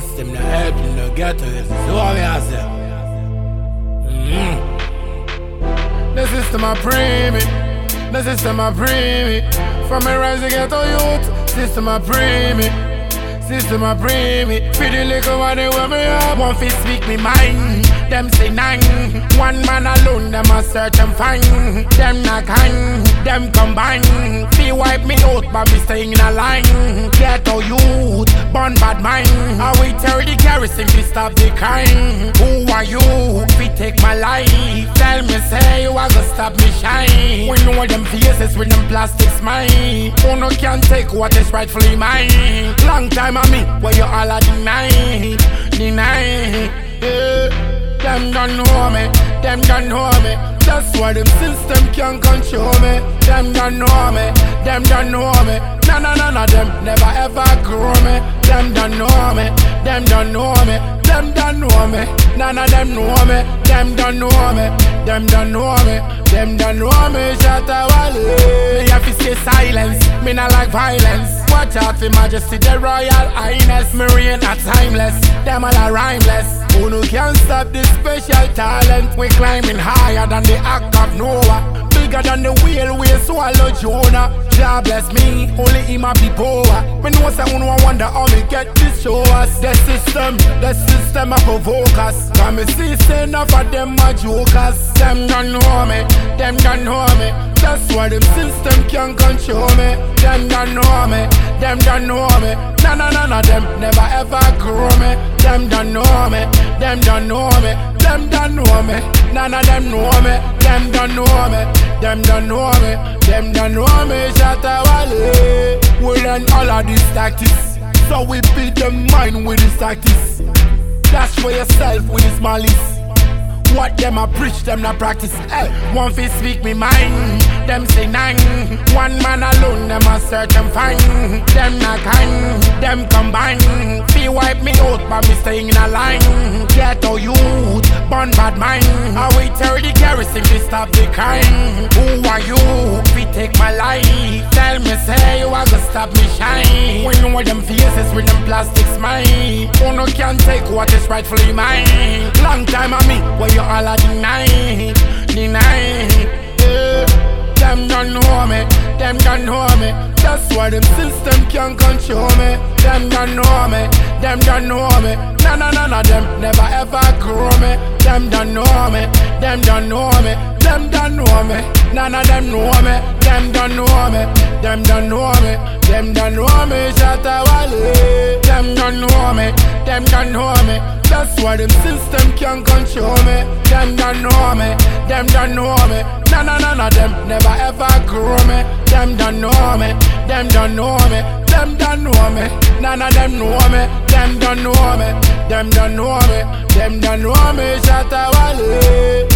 system that help you to get to this. So what I say? Mm. The system a pre me. The system a pre me. From me rise to get to youth. System a pre me. System a pre me. Feed the liquor money where me up. One fit speak me mind. Them say nine. One man alone, them a search and find. Them not kind. Them combine. Feel wipe me out, but me staying in a line. Get to youth. Born bad mind. I we tell the garrison to stop the crime. Who are you? Fi take my life. Tell me, say you are gonna stop me shine. We know them faces with them plastic smile. Who no can take what is rightfully mine. Long time on me, where you all are deny, deny. Yeah. Them don't know me, them don't know me. That's why them system can't control me. Them don't know me, them don't know me. No, no, no, no, them never ever grow me. Them don't know me, them don't know me. Them don't know me, none of them know me. Them don't know me, them don't know me. Them don't know me. Shut up, Me have to stay silence. Me not like violence. Watch out for Majesty, the Royal Highness. Me reign not timeless. Them all are rhymeless. Who no can stop this special talent? We climbing higher than the act of Noah. Bigger than the whale we swallow Jonah. God bless me, only him a be poor. Me know say one wonder how me get this show us. The system, the system a provoke us. Come me see say enough of them a jokers. Them don't know me, them don't know me. That's why them system can't control me. Them don't know me, them don't know me. No, no, no, no, them never ever grow me. Them don't know me, them don't know me. Them don't know me, none of them know me. Them don't know me, them don't know me. Them don't know me. Shut up. We learn all of these tactics, so we beat them mind with these tactics. Dash for yourself with this malice. What them a preach, them not practice. Hey, one fit speak me mind, them say nine. One man alone, them a search and find. Them not kind, them combine. Feel wipe me out, but me staying in a line. Get to youth, born bad mind. I wait tell the garrison to stop the crime. Who are you? Fi take my life. Tell me, say you are gonna stop me shine. We know them faces with them plastic smile. Who no can take what is rightfully mine. Me. That's why them system can't control me. Them don't know me, them don't know me. No, no, no, no, them never ever grow me. Them don't know me, them don't know me. Them don't know me, none of them know me. Them don't know me, them don't know me. Them don't know me, shut up. Them don't know me, them don't know me. That's why them system can't control me. Them don't know me, them don't know me. No, no, no, no, them never ever grow me. Them don't know me, them don't know me. Them don't know me, none of them know me. Them don't know me, them don't know me. Them don't know me, shut up.